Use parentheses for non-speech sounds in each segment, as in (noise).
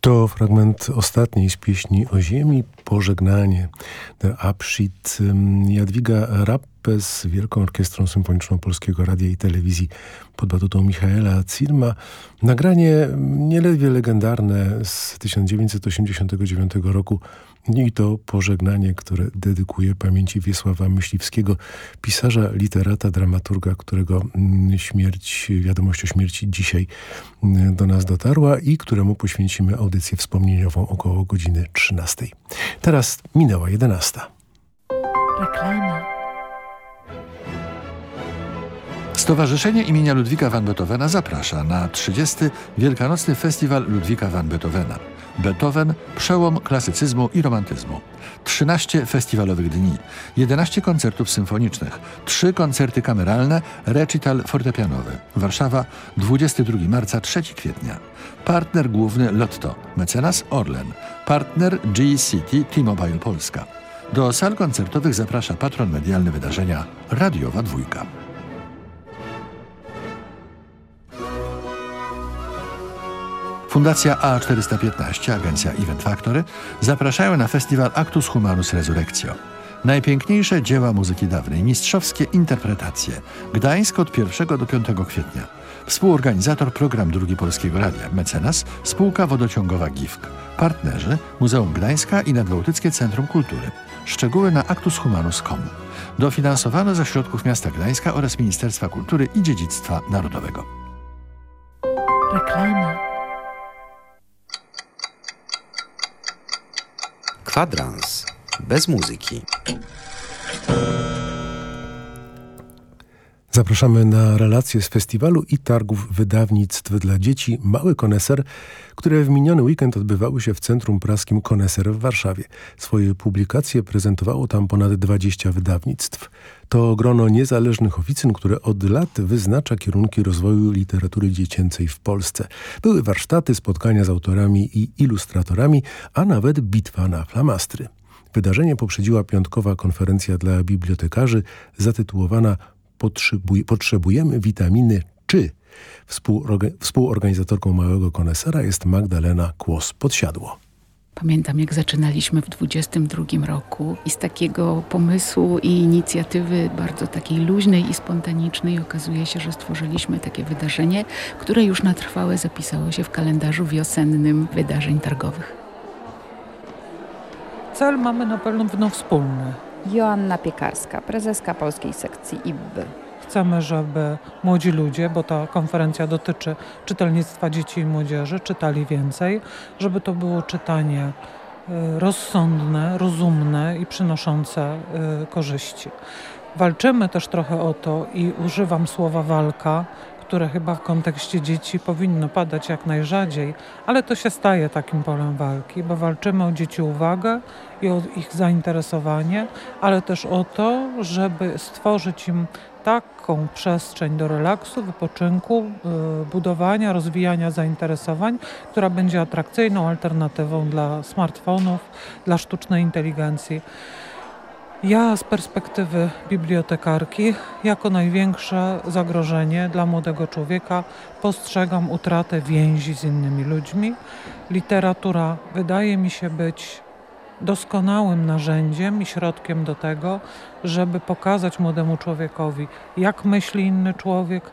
To fragment ostatniej z pieśni o ziemi, pożegnanie, der Abschied. Jadwiga Rappe z Wielką Orkiestrą Symfoniczną Polskiego Radia i Telewizji pod batutą Michaela Cirma. Nagranie nieledwie legendarne z 1989 roku i to pożegnanie, które dedykuje pamięci Wiesława Myśliwskiego, pisarza, literata, dramaturga, którego mm, śmierć, wiadomość o śmierci dzisiaj mm, do nas dotarła i któremu poświęcimy audycję wspomnieniową około godziny 13. Teraz minęła 11. Reklama. Stowarzyszenie imienia Ludwika van Beethovena zaprasza na 30. Wielkanocny Festiwal Ludwika van Beethovena. Beethoven, przełom klasycyzmu i romantyzmu. 13 festiwalowych dni, 11 koncertów symfonicznych, 3 koncerty kameralne, recital fortepianowy. Warszawa, 22 marca, 3 kwietnia. Partner główny Lotto, mecenas Orlen. Partner G-City T-Mobile Polska. Do sal koncertowych zaprasza patron medialny wydarzenia Radiowa Dwójka. Fundacja A415, agencja Event Factory zapraszają na festiwal Actus Humanus Resurrectio. Najpiękniejsze dzieła muzyki dawnej, mistrzowskie interpretacje. Gdańsk od 1 do 5 kwietnia. Współorganizator program Drugi Polskiego Radia, mecenas, spółka wodociągowa GIFK. Partnerzy Muzeum Gdańska i Nadbałtyckie Centrum Kultury. Szczegóły na actushumanus.com. Dofinansowano ze środków miasta Gdańska oraz Ministerstwa Kultury i Dziedzictwa Narodowego. Reklama. Kwadrans bez muzyki. Zapraszamy na relacje z festiwalu i targów wydawnictw dla dzieci Mały Koneser, które w miniony weekend odbywały się w Centrum Praskim Koneser w Warszawie. Swoje publikacje prezentowało tam ponad 20 wydawnictw. To grono niezależnych oficyn, które od lat wyznacza kierunki rozwoju literatury dziecięcej w Polsce. Były warsztaty, spotkania z autorami i ilustratorami, a nawet bitwa na flamastry. Wydarzenie poprzedziła piątkowa konferencja dla bibliotekarzy zatytułowana Potrzebujemy witaminy czy Współorganizatorką Małego Konesera jest Magdalena Kłos-Podsiadło. Pamiętam, jak zaczynaliśmy w 22 roku i z takiego pomysłu i inicjatywy bardzo takiej luźnej i spontanicznej okazuje się, że stworzyliśmy takie wydarzenie, które już na trwałe zapisało się w kalendarzu wiosennym wydarzeń targowych. Cel mamy na pewno wspólny. Joanna Piekarska, prezeska polskiej sekcji IBBY. Chcemy, żeby młodzi ludzie, bo ta konferencja dotyczy czytelnictwa dzieci i młodzieży, czytali więcej, żeby to było czytanie y, rozsądne, rozumne i przynoszące y, korzyści. Walczymy też trochę o to i używam słowa walka, które chyba w kontekście dzieci powinno padać jak najrzadziej, ale to się staje takim polem walki, bo walczymy o dzieci uwagę i o ich zainteresowanie, ale też o to, żeby stworzyć im taką przestrzeń do relaksu, wypoczynku, y, budowania, rozwijania zainteresowań, która będzie atrakcyjną alternatywą dla smartfonów, dla sztucznej inteligencji. Ja z perspektywy bibliotekarki jako największe zagrożenie dla młodego człowieka postrzegam utratę więzi z innymi ludźmi. Literatura wydaje mi się być doskonałym narzędziem i środkiem do tego, żeby pokazać młodemu człowiekowi, jak myśli inny człowiek,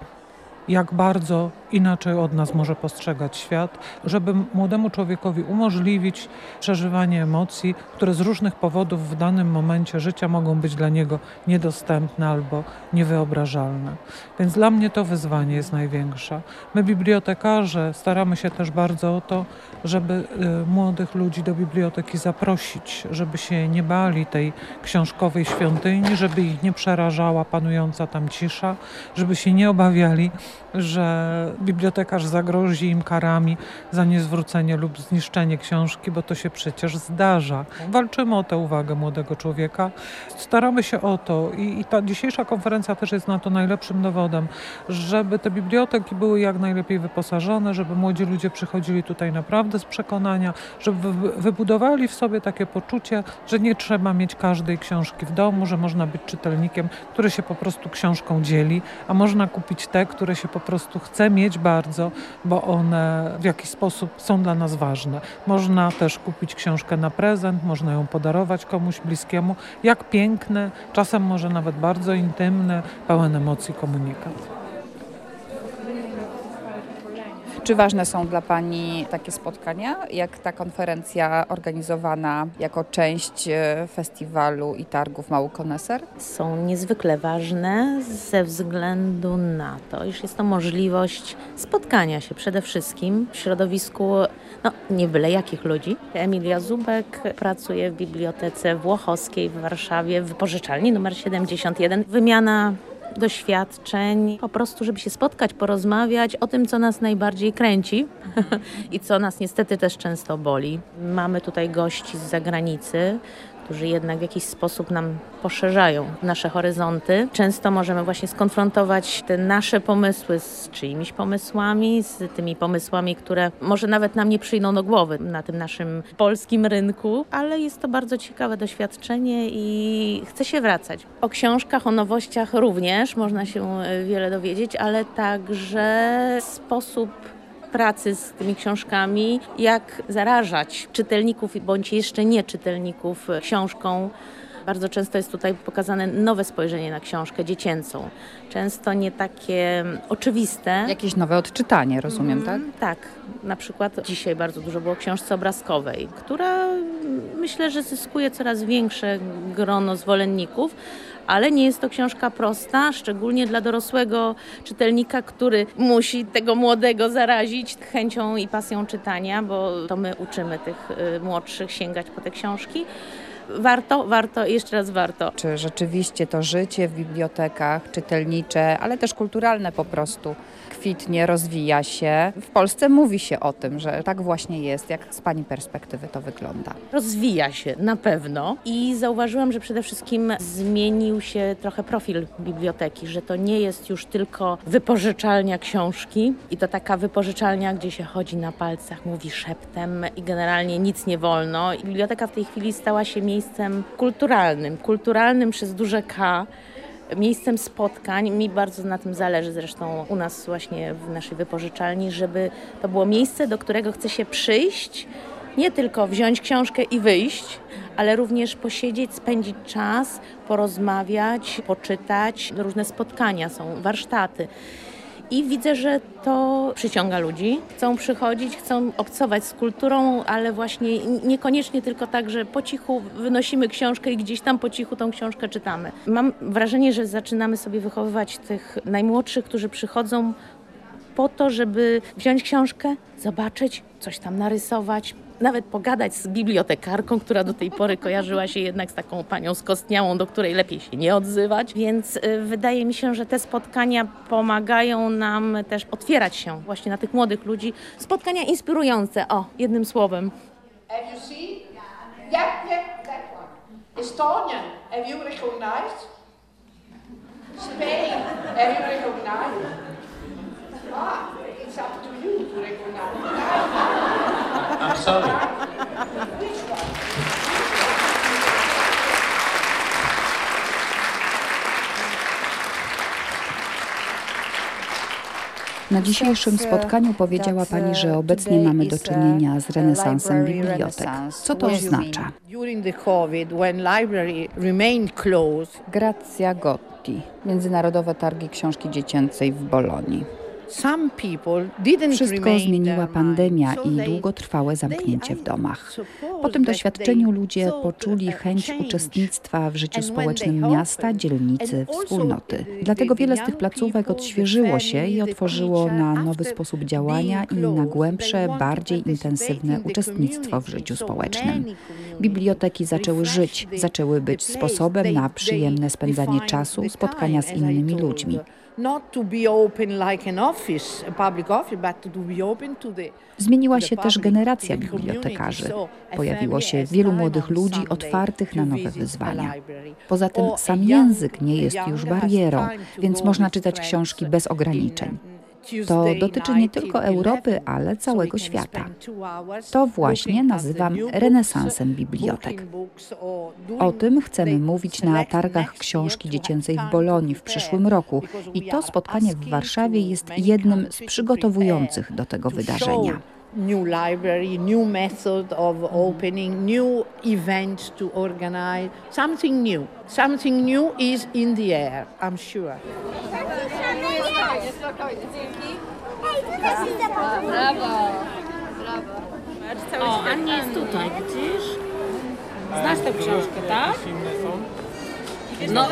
jak bardzo inaczej od nas może postrzegać świat, żeby młodemu człowiekowi umożliwić przeżywanie emocji, które z różnych powodów w danym momencie życia mogą być dla niego niedostępne albo niewyobrażalne. Więc dla mnie to wyzwanie jest największe. My, bibliotekarze, staramy się też bardzo o to, żeby y, młodych ludzi do biblioteki zaprosić, żeby się nie bali tej książkowej świątyni, żeby ich nie przerażała panująca tam cisza, żeby się nie obawiali, że bibliotekarz zagrozi im karami za niezwrócenie lub zniszczenie książki, bo to się przecież zdarza. Walczymy o tę uwagę młodego człowieka. Staramy się o to i, i ta dzisiejsza konferencja też jest na to najlepszym dowodem, żeby te biblioteki były jak najlepiej wyposażone, żeby młodzi ludzie przychodzili tutaj naprawdę z przekonania, żeby wybudowali w sobie takie poczucie, że nie trzeba mieć każdej książki w domu, że można być czytelnikiem, który się po prostu książką dzieli, a można kupić te, które się po prostu mieć mieć bardzo, bo one w jakiś sposób są dla nas ważne. Można też kupić książkę na prezent, można ją podarować komuś bliskiemu. Jak piękny, czasem może nawet bardzo intymny, pełen emocji komunikat. Czy ważne są dla Pani takie spotkania, jak ta konferencja organizowana jako część e, festiwalu i targów Mały Koneser? Są niezwykle ważne ze względu na to, iż jest to możliwość spotkania się przede wszystkim w środowisku no, nie byle jakich ludzi. Emilia Zubek pracuje w Bibliotece Włochowskiej w Warszawie w wypożyczalni numer 71. Wymiana doświadczeń, po prostu, żeby się spotkać, porozmawiać o tym, co nas najbardziej kręci (laughs) i co nas niestety też często boli. Mamy tutaj gości z zagranicy, którzy jednak w jakiś sposób nam poszerzają nasze horyzonty. Często możemy właśnie skonfrontować te nasze pomysły z czyimiś pomysłami, z tymi pomysłami, które może nawet nam nie przyjdą do głowy na tym naszym polskim rynku, ale jest to bardzo ciekawe doświadczenie i chce się wracać. O książkach, o nowościach również można się wiele dowiedzieć, ale także sposób pracy z tymi książkami, jak zarażać czytelników bądź jeszcze nie czytelników książką. Bardzo często jest tutaj pokazane nowe spojrzenie na książkę dziecięcą. Często nie takie oczywiste. Jakieś nowe odczytanie, rozumiem, mm, tak? Tak. Na przykład dzisiaj bardzo dużo było książce obrazkowej, która myślę, że zyskuje coraz większe grono zwolenników, ale nie jest to książka prosta, szczególnie dla dorosłego czytelnika, który musi tego młodego zarazić chęcią i pasją czytania, bo to my uczymy tych y, młodszych sięgać po te książki warto, warto, jeszcze raz warto. Czy rzeczywiście to życie w bibliotekach czytelnicze, ale też kulturalne po prostu kwitnie, rozwija się. W Polsce mówi się o tym, że tak właśnie jest. Jak z Pani perspektywy to wygląda? Rozwija się na pewno i zauważyłam, że przede wszystkim zmienił się trochę profil biblioteki, że to nie jest już tylko wypożyczalnia książki i to taka wypożyczalnia, gdzie się chodzi na palcach, mówi szeptem i generalnie nic nie wolno. Biblioteka w tej chwili stała się miejscem kulturalnym, kulturalnym przez duże K, miejscem spotkań. Mi bardzo na tym zależy zresztą u nas właśnie w naszej wypożyczalni, żeby to było miejsce, do którego chce się przyjść, nie tylko wziąć książkę i wyjść, ale również posiedzieć, spędzić czas, porozmawiać, poczytać. Różne spotkania są, warsztaty. I widzę, że to przyciąga ludzi. Chcą przychodzić, chcą obcować z kulturą, ale właśnie niekoniecznie tylko tak, że po cichu wynosimy książkę i gdzieś tam po cichu tą książkę czytamy. Mam wrażenie, że zaczynamy sobie wychowywać tych najmłodszych, którzy przychodzą po to, żeby wziąć książkę, zobaczyć, coś tam narysować, nawet pogadać z bibliotekarką, która do tej pory kojarzyła się jednak z taką panią skostniałą, do której lepiej się nie odzywać. Więc y, wydaje mi się, że te spotkania pomagają nam też otwierać się właśnie na tych młodych ludzi. Spotkania inspirujące, o, jednym słowem. Have you seen? Yeah, yeah, that one. Estonia, have you recognized? Spain, have you recognized? Ah, it's up to you to recognize. I'm sorry. Na dzisiejszym spotkaniu powiedziała Pani, że obecnie mamy do czynienia z renesansem bibliotek. Co to oznacza? Grazia Gotti, Międzynarodowe Targi Książki Dziecięcej w Bolonii. Wszystko zmieniła pandemia i długotrwałe zamknięcie w domach. Po tym doświadczeniu ludzie poczuli chęć uczestnictwa w życiu społecznym miasta, dzielnicy, wspólnoty. Dlatego wiele z tych placówek odświeżyło się i otworzyło na nowy sposób działania i na głębsze, bardziej intensywne uczestnictwo w życiu społecznym. Biblioteki zaczęły żyć, zaczęły być sposobem na przyjemne spędzanie czasu, spotkania z innymi ludźmi. Zmieniła się też generacja bibliotekarzy. Pojawiło się wielu młodych ludzi otwartych na nowe wyzwania. Poza tym sam język nie jest już barierą, więc można czytać książki bez ograniczeń. To dotyczy nie tylko Europy, ale całego świata. To właśnie nazywam renesansem bibliotek. O tym chcemy mówić na targach książki dziecięcej w Bolonii w przyszłym roku i to spotkanie w Warszawie jest jednym z przygotowujących do tego wydarzenia. New library, new method of opening, new events to organize, something new. Something new is in the air, I'm sure. Brawo! Brawo! O, Annie jest tutaj, widzisz? Znasz tę książkę, tak? No,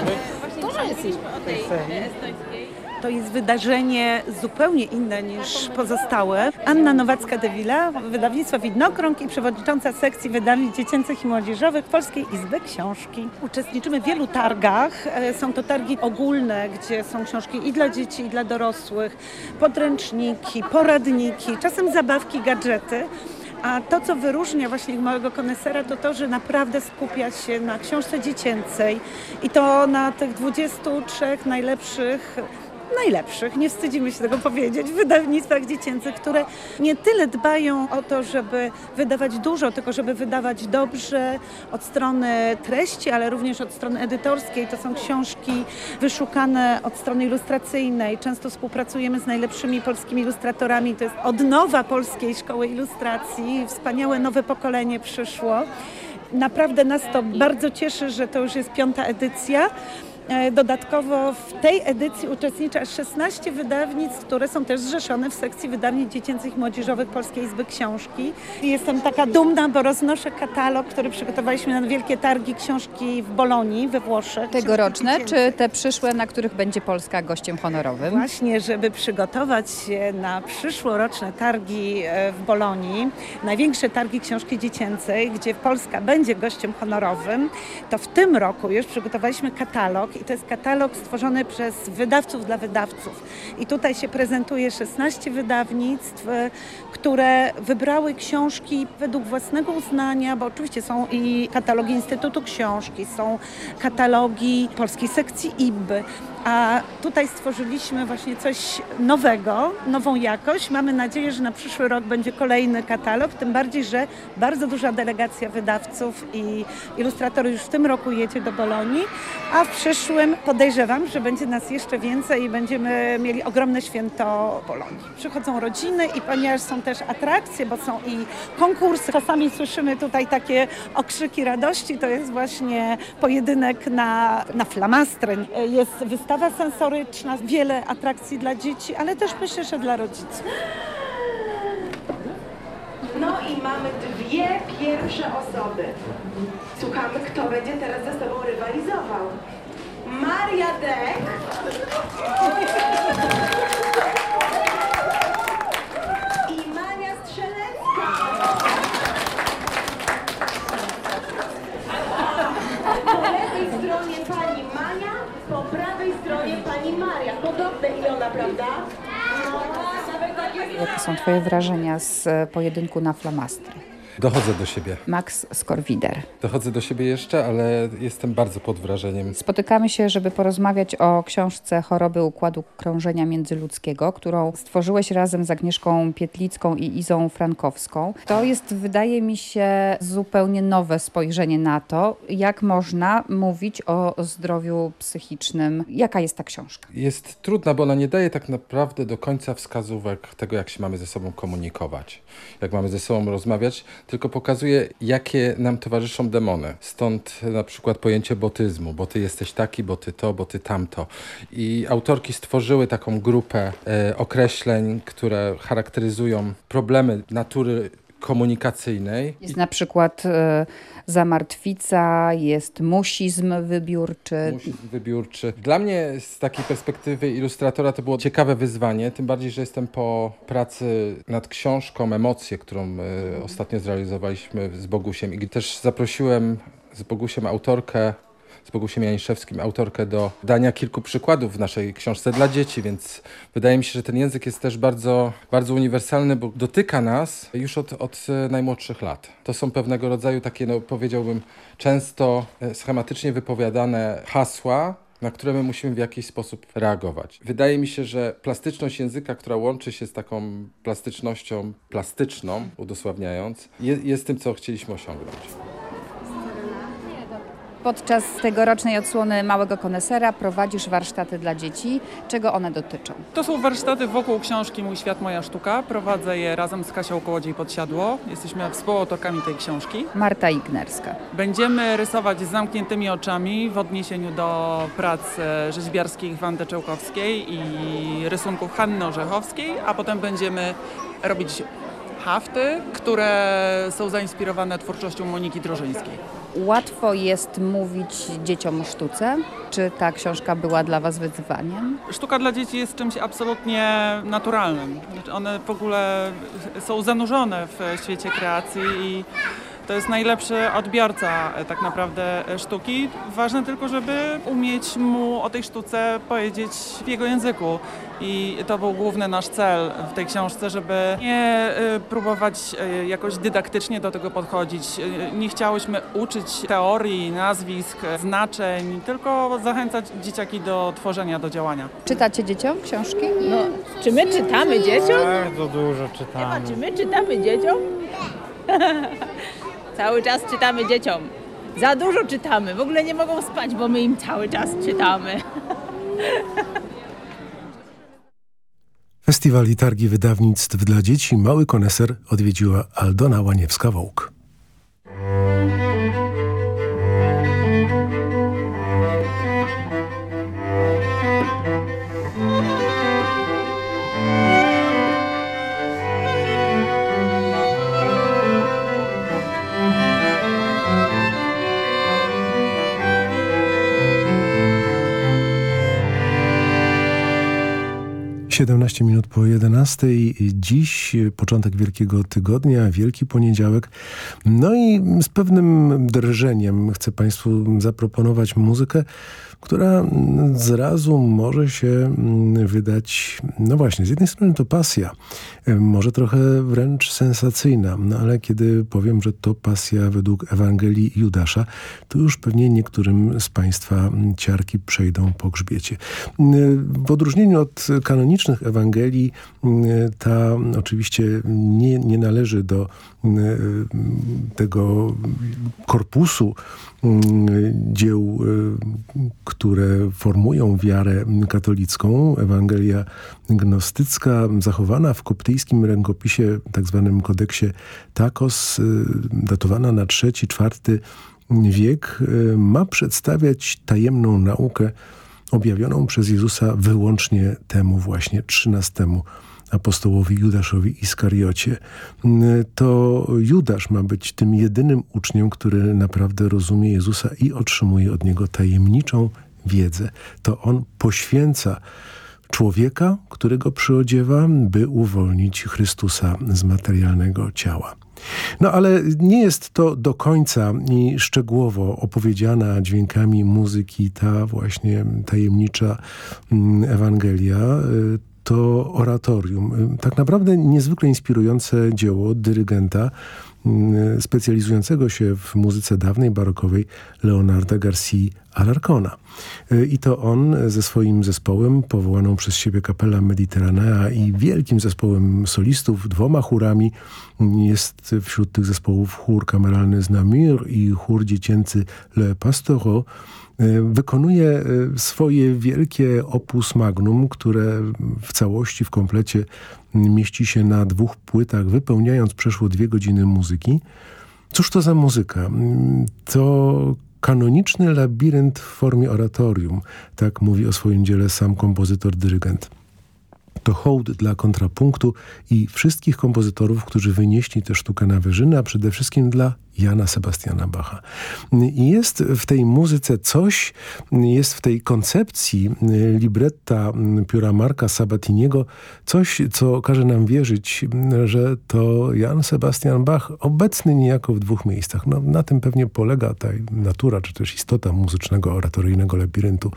dużo jesteśmy o tej estońskiej. To jest wydarzenie zupełnie inne niż pozostałe. Anna Nowacka-Dewila, wydawnictwo Widnokrąg i przewodnicząca sekcji wydawnictw dziecięcych i młodzieżowych Polskiej Izby Książki. Uczestniczymy w wielu targach. E, Są to targi ogólne, gdzie są książki i dla dzieci, i dla dorosłych, podręczniki, poradniki, czasem zabawki, gadżety. A to, co wyróżnia właśnie małego konesera, to to, że naprawdę skupia się na książce dziecięcej i to na tych 23 najlepszych najlepszych, nie wstydzimy się tego powiedzieć, w wydawnictwach dziecięcych, które nie tyle dbają o to, żeby wydawać dużo, tylko żeby wydawać dobrze od strony treści, ale również od strony edytorskiej. To są książki wyszukane od strony ilustracyjnej. Często współpracujemy z najlepszymi polskimi ilustratorami. To jest odnowa polskiej szkoły ilustracji. Wspaniałe nowe pokolenie przyszło. Naprawdę nas to bardzo cieszy, że to już jest piąta edycja. E, Dodatkowo w tej edycji uczestniczy aż 16 wydawnictw, które są też zrzeszone w sekcji wydawnictw dziecięcych i młodzieżowych Polskiej Izby Książki. Jestem taka dumna, bo roznoszę katalog, który przygotowaliśmy na wielkie targi książki w Bolonii we Włoszech. Tegoroczne czy te przyszłe, na których będzie Polska gościem honorowym? Właśnie, żeby przygotować się na przyszłoroczne targi e, w Bolonii, największe targi książki dziecięcej, gdzie Polska będzie gościem honorowym, to w tym roku już przygotowaliśmy katalog i to jest katalog stworzony przez wydawców dla wydawców. I tutaj się prezentuje 16 wydawnictw, e, które wybrały książki według własnego uznania, bo oczywiście są i katalogi Instytutu Książki, są katalogi Polskiej Sekcji IBY, a tutaj stworzyliśmy właśnie coś nowego, nową jakość. Mamy nadzieję, że na przyszły rok będzie kolejny katalog, tym bardziej, że bardzo duża delegacja wydawców i ilustratorów już w tym roku jedzie do Bolonii, a w przyszłym podejrzewam, że będzie nas jeszcze więcej i będziemy mieli ogromne święto Bolonii. Przychodzą rodziny i ponieważ są też atrakcje, bo są i konkursy, czasami słyszymy tutaj takie okrzyki radości, to jest właśnie pojedynek na, na flamastry. Jest wystawa sensoryczna, wiele atrakcji dla dzieci, ale też myślę, że dla rodziców. No i mamy dwie pierwsze osoby. Słuchamy, kto będzie teraz ze sobą rywalizował. Maria Dek. I Maria Strzelecka. Po lewej stronie pani Mania, po prawej stronie pani Maria. Podobne imiona, prawda? No. Jakie są Twoje wrażenia z e, pojedynku na flamastry? Dochodzę do siebie. Max Skorwider. Dochodzę do siebie jeszcze, ale jestem bardzo pod wrażeniem. Spotykamy się, żeby porozmawiać o książce Choroby Układu Krążenia Międzyludzkiego, którą stworzyłeś razem z Agnieszką Pietlicką i Izą Frankowską. To jest, wydaje mi się, zupełnie nowe spojrzenie na to, jak można mówić o zdrowiu psychicznym. Jaka jest ta książka? Jest trudna, bo ona nie daje tak naprawdę do końca wskazówek tego, jak się mamy ze sobą komunikować, jak mamy ze sobą rozmawiać, tylko pokazuje, jakie nam towarzyszą demony. Stąd na przykład pojęcie botyzmu, bo ty jesteś taki, bo ty to, bo ty tamto. I autorki stworzyły taką grupę e, określeń, które charakteryzują problemy natury komunikacyjnej. Jest na przykład e, zamartwica, jest musizm wybiórczy. Musizm wybiórczy. Dla mnie z takiej perspektywy ilustratora to było ciekawe wyzwanie, tym bardziej, że jestem po pracy nad książką Emocje, którą e, ostatnio zrealizowaliśmy z Bogusiem i też zaprosiłem z Bogusiem autorkę z Bogusiem Janiszewskim, autorkę do dania kilku przykładów w naszej książce dla dzieci, więc wydaje mi się, że ten język jest też bardzo, bardzo uniwersalny, bo dotyka nas już od, od e, najmłodszych lat. To są pewnego rodzaju takie, no, powiedziałbym, często e, schematycznie wypowiadane hasła, na które my musimy w jakiś sposób reagować. Wydaje mi się, że plastyczność języka, która łączy się z taką plastycznością plastyczną, udosławniając, jest, jest tym, co chcieliśmy osiągnąć. Podczas tegorocznej odsłony Małego Konesera prowadzisz warsztaty dla dzieci. Czego one dotyczą? To są warsztaty wokół książki Mój świat, moja sztuka. Prowadzę je razem z Kasią Kołodziej Podsiadło. Jesteśmy współautorkami tej książki. Marta Ignerska. Będziemy rysować z zamkniętymi oczami w odniesieniu do prac e, rzeźbiarskich Wandy Czełkowskiej i rysunków Hanny Orzechowskiej, a potem będziemy robić hafty, które są zainspirowane twórczością Moniki Drożyńskiej. Łatwo jest mówić dzieciom o sztuce? Czy ta książka była dla Was wyzwaniem? Sztuka dla dzieci jest czymś absolutnie naturalnym. Znaczy, one w ogóle są zanurzone w świecie kreacji i to jest najlepszy odbiorca e, tak naprawdę e, sztuki. Ważne tylko, żeby umieć mu o tej sztuce powiedzieć w jego języku. I to był główny nasz cel w tej książce, żeby nie e, próbować jakoś dydaktycznie do tego podchodzić. Nie chciałyśmy uczyć teorii, nazwisk, znaczeń, tylko zachęcać dzieciaki do tworzenia, do działania. Czytacie dzieciom książki? No, czy my czytamy dzieciom? Bardzo dużo czytamy. Ewa, czy my czytamy dzieciom? (laughs) Cały czas czytamy dzieciom. Za dużo czytamy. W ogóle nie mogą spać, bo my im cały czas czytamy. (laughs) Festiwal i targi wydawnictw dla dzieci Mały Koneser odwiedziła Aldona Łaniewska-Wołk. 17 minut po 11. Dziś początek Wielkiego Tygodnia, Wielki Poniedziałek. No i z pewnym drżeniem chcę Państwu zaproponować muzykę, która zrazu może się mm, wydać, no właśnie, z jednej strony to pasja, może trochę wręcz sensacyjna, no ale kiedy powiem, że to pasja według Ewangelii Judasza, to już pewnie niektórym z Państwa ciarki przejdą po grzbiecie. W odróżnieniu od kanonicznych Ewangelii, ta oczywiście nie, nie należy do tego korpusu dzieł, które formują wiarę katolicką. Ewangelia gnostycka, zachowana w koptyjskim rękopisie, tak zwanym kodeksie Takos, datowana na III-IV wiek, ma przedstawiać tajemną naukę objawioną przez Jezusa wyłącznie temu właśnie trzynastemu apostołowi Judaszowi Iskariocie. To Judasz ma być tym jedynym uczniem, który naprawdę rozumie Jezusa i otrzymuje od niego tajemniczą wiedzę. To on poświęca człowieka, którego przyodziewa, by uwolnić Chrystusa z materialnego ciała. No ale nie jest to do końca i szczegółowo opowiedziana dźwiękami muzyki ta właśnie tajemnicza mm, Ewangelia to oratorium. Tak naprawdę niezwykle inspirujące dzieło dyrygenta specjalizującego się w muzyce dawnej, barokowej Leonarda Garcia Alarcona. I to on ze swoim zespołem, powołaną przez siebie kapela Mediterranea i wielkim zespołem solistów, dwoma chórami, jest wśród tych zespołów chór kameralny z Namur i chór dziecięcy Le Pastoreau, E, wykonuje e, swoje wielkie opus magnum, które w całości, w komplecie mieści się na dwóch płytach, wypełniając przeszło dwie godziny muzyki. Cóż to za muzyka? To kanoniczny labirynt w formie oratorium, tak mówi o swoim dziele sam kompozytor-dyrygent. To hołd dla kontrapunktu i wszystkich kompozytorów, którzy wynieśli tę sztukę na wyżyny, a przede wszystkim dla Jana Sebastiana Bacha. Jest w tej muzyce coś, jest w tej koncepcji libretta pióra Marka Sabatiniego coś, co każe nam wierzyć, że to Jan Sebastian Bach obecny niejako w dwóch miejscach. No, na tym pewnie polega ta natura, czy też istota muzycznego, oratoryjnego labiryntu.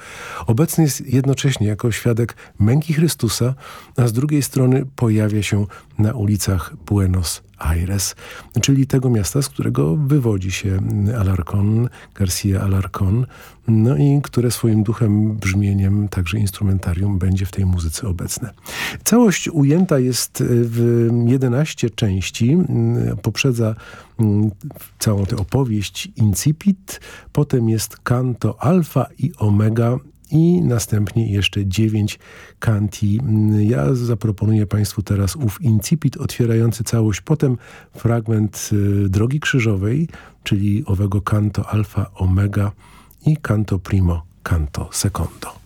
Obecny jest jednocześnie jako świadek męki Chrystusa, a z drugiej strony pojawia się na ulicach Buenos Aires, czyli tego miasta, z którego wywodzi się Alarcon, Garcia Alarcon, no i które swoim duchem, brzmieniem, także instrumentarium będzie w tej muzyce obecne. Całość ujęta jest w 11 części, poprzedza mm, całą tę opowieść incipit, potem jest kanto alfa i omega i następnie jeszcze dziewięć kanti. Ja zaproponuję Państwu teraz ów incipit otwierający całość, potem fragment y, Drogi Krzyżowej, czyli owego kanto alfa omega i canto primo, canto secondo.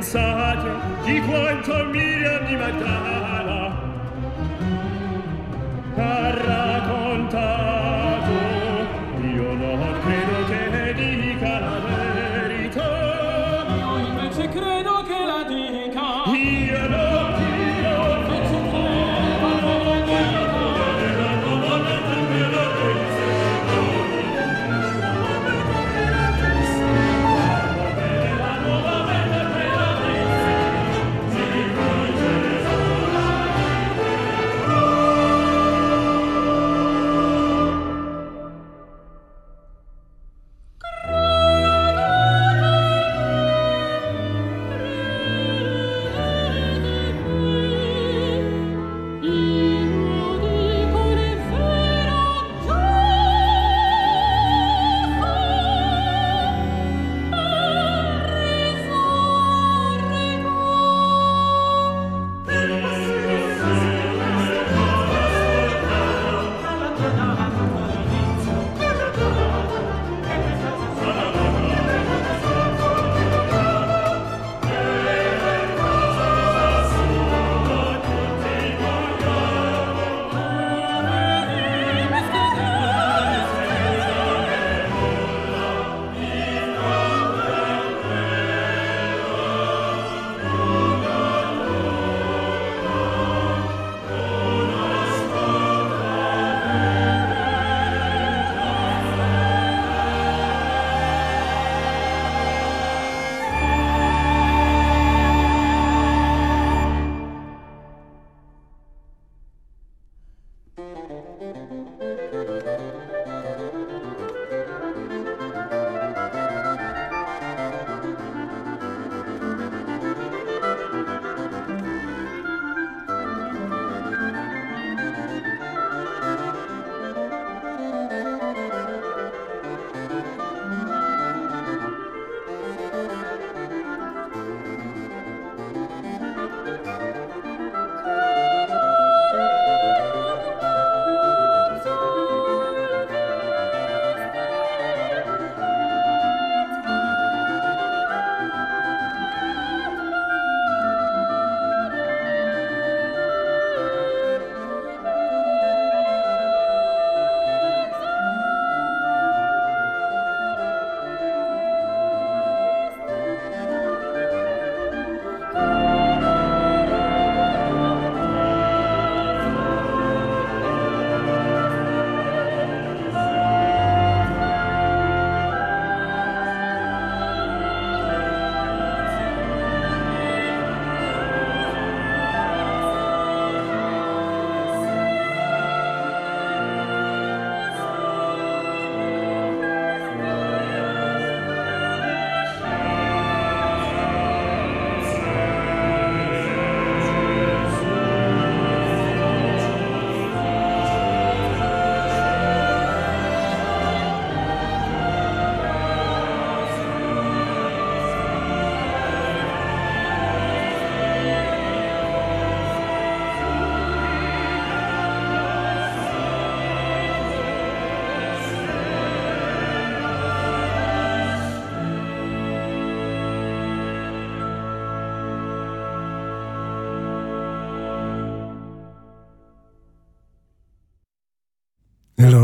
inside.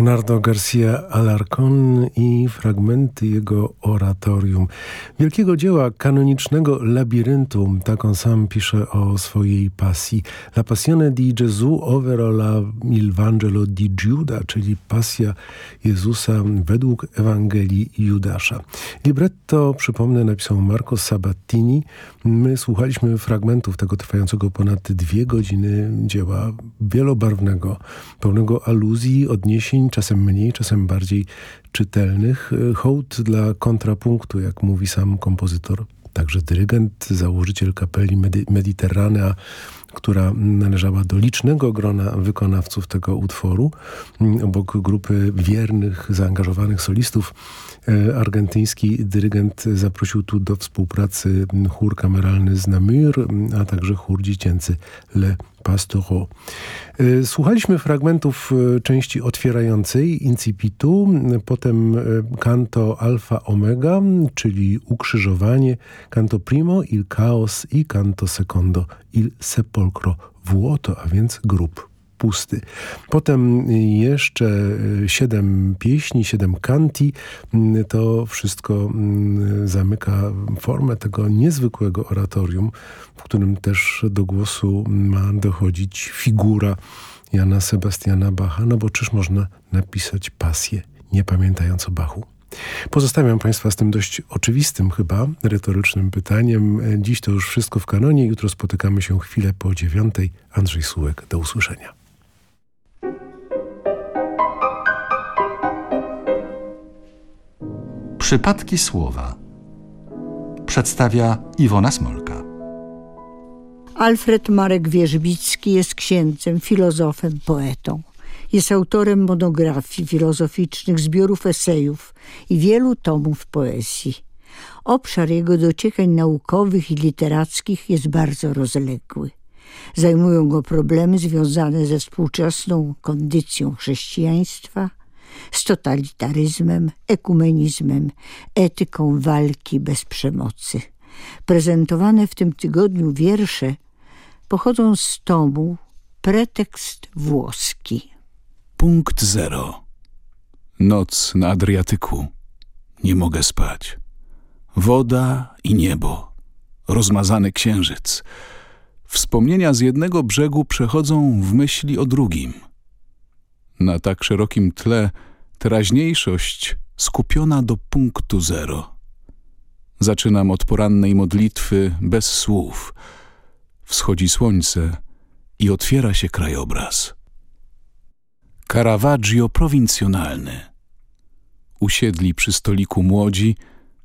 Leonardo Garcia Alarcón i fragmenty jego oratorium. Wielkiego dzieła kanonicznego labiryntu, tak on sam pisze o swojej pasji. La passione di Gesù ovvero la il Vangelo di Giuda, czyli pasja Jezusa według Ewangelii Judasza. Libretto, przypomnę, napisał Marco Sabattini. My słuchaliśmy fragmentów tego trwającego ponad dwie godziny dzieła wielobarwnego, pełnego aluzji, odniesień, czasem mniej, czasem bardziej czytelnych. Hołd dla kontrapunktu, jak mówi sam kompozytor, także dyrygent, założyciel kapeli Medi Mediterranea, która należała do licznego grona wykonawców tego utworu. Obok grupy wiernych, zaangażowanych solistów e, argentyński dyrygent zaprosił tu do współpracy chór kameralny z Namur, a także chór dziecięcy Le Pastoro. Y, słuchaliśmy fragmentów y, części otwierającej Incipitu, potem kanto y, Alfa Omega, czyli ukrzyżowanie, kanto Primo, Il Chaos i kanto Secondo, Il Sepolcro Vuoto, a więc grób pusty. Potem jeszcze e, siedem pieśni, siedem kanti. Mm, to wszystko mm, zamyka formę tego niezwykłego oratorium, w którym też do głosu ma dochodzić figura Jana Sebastiana Bacha, no bo czyż można napisać pasję, nie pamiętając o Bachu? Pozostawiam Państwa z tym dość oczywistym chyba, retorycznym pytaniem. Dziś to już wszystko w kanonie. Jutro spotykamy się chwilę po dziewiątej. Andrzej Sułek, do usłyszenia. Przypadki słowa przedstawia Iwona Smolka. Alfred Marek Wierzbicki jest księdzem, filozofem, poetą. Jest autorem monografii filozoficznych, zbiorów esejów i wielu tomów poezji. Obszar jego dociekań naukowych i literackich jest bardzo rozległy. Zajmują go problemy związane ze współczesną kondycją chrześcijaństwa, z totalitaryzmem, ekumenizmem, etyką walki bez przemocy. Prezentowane w tym tygodniu wiersze pochodzą z tomu Pretekst włoski. Punkt zero. Noc na Adriatyku. Nie mogę spać. Woda i niebo. Rozmazany księżyc. Wspomnienia z jednego brzegu przechodzą w myśli o drugim. Na tak szerokim tle teraźniejszość skupiona do punktu zero. Zaczynam od porannej modlitwy bez słów. Wschodzi słońce i otwiera się krajobraz. Caravaggio prowincjonalny. Usiedli przy stoliku młodzi,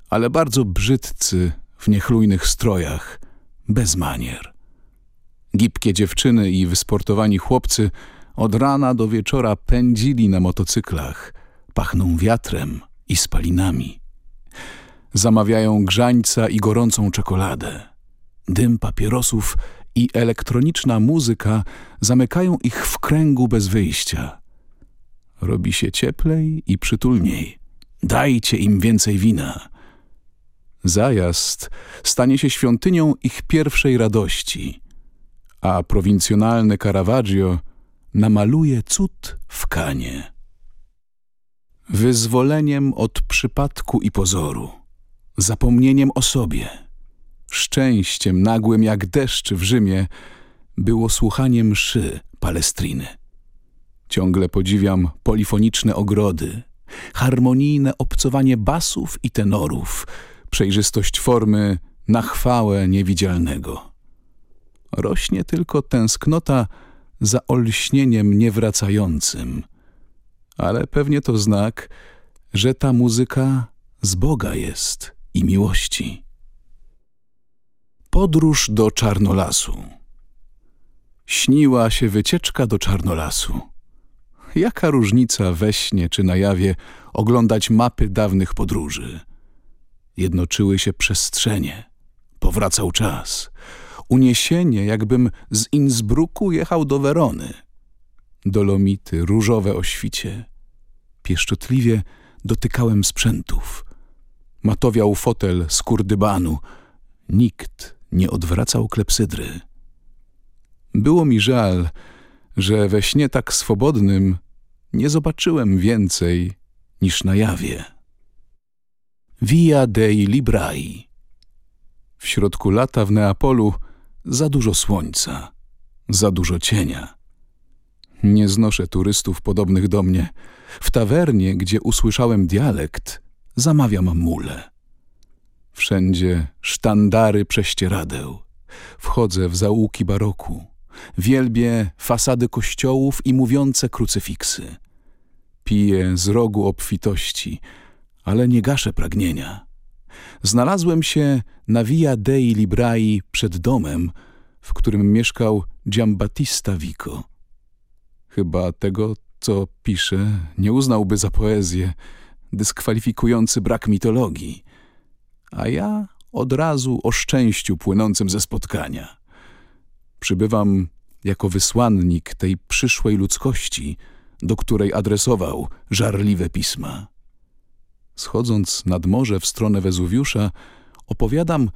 ale bardzo brzydcy w niechlujnych strojach, bez manier. Gibkie dziewczyny i wysportowani chłopcy od rana do wieczora pędzili na motocyklach, pachną wiatrem i spalinami. Zamawiają grzańca i gorącą czekoladę. Dym papierosów i elektroniczna muzyka zamykają ich w kręgu bez wyjścia. Robi się cieplej i przytulniej. Dajcie im więcej wina. Zajazd stanie się świątynią ich pierwszej radości, a prowincjonalne Caravaggio namaluje cud w kanie. Wyzwoleniem od przypadku i pozoru, zapomnieniem o sobie, szczęściem nagłym jak deszcz w Rzymie było słuchanie mszy Palestriny. Ciągle podziwiam polifoniczne ogrody, harmonijne obcowanie basów i tenorów, przejrzystość formy na chwałę niewidzialnego. Rośnie tylko tęsknota za olśnieniem niewracającym. Ale pewnie to znak, że ta muzyka z Boga jest i miłości. Podróż do Czarnolasu Śniła się wycieczka do Czarnolasu. Jaka różnica we śnie czy na jawie oglądać mapy dawnych podróży? Jednoczyły się przestrzenie, powracał czas – uniesienie, jakbym z Innsbrucku jechał do Werony. Dolomity, różowe o świcie. Pieszczotliwie dotykałem sprzętów. Matowiał fotel z kurdybanu. Nikt nie odwracał klepsydry. Było mi żal, że we śnie tak swobodnym nie zobaczyłem więcej niż na jawie. Via dei Librai W środku lata w Neapolu za dużo słońca, za dużo cienia. Nie znoszę turystów podobnych do mnie. W tawernie, gdzie usłyszałem dialekt, zamawiam mule. Wszędzie sztandary prześcieradeł. Wchodzę w zaułki baroku. Wielbię fasady kościołów i mówiące krucyfiksy. Piję z rogu obfitości, ale nie gaszę pragnienia. Znalazłem się na Via dei Librai przed domem, w którym mieszkał Giambattista Vico. Chyba tego, co pisze, nie uznałby za poezję, dyskwalifikujący brak mitologii. A ja od razu o szczęściu płynącym ze spotkania. Przybywam jako wysłannik tej przyszłej ludzkości, do której adresował żarliwe pisma. Schodząc nad morze w stronę Wezuwiusza, opowiadam,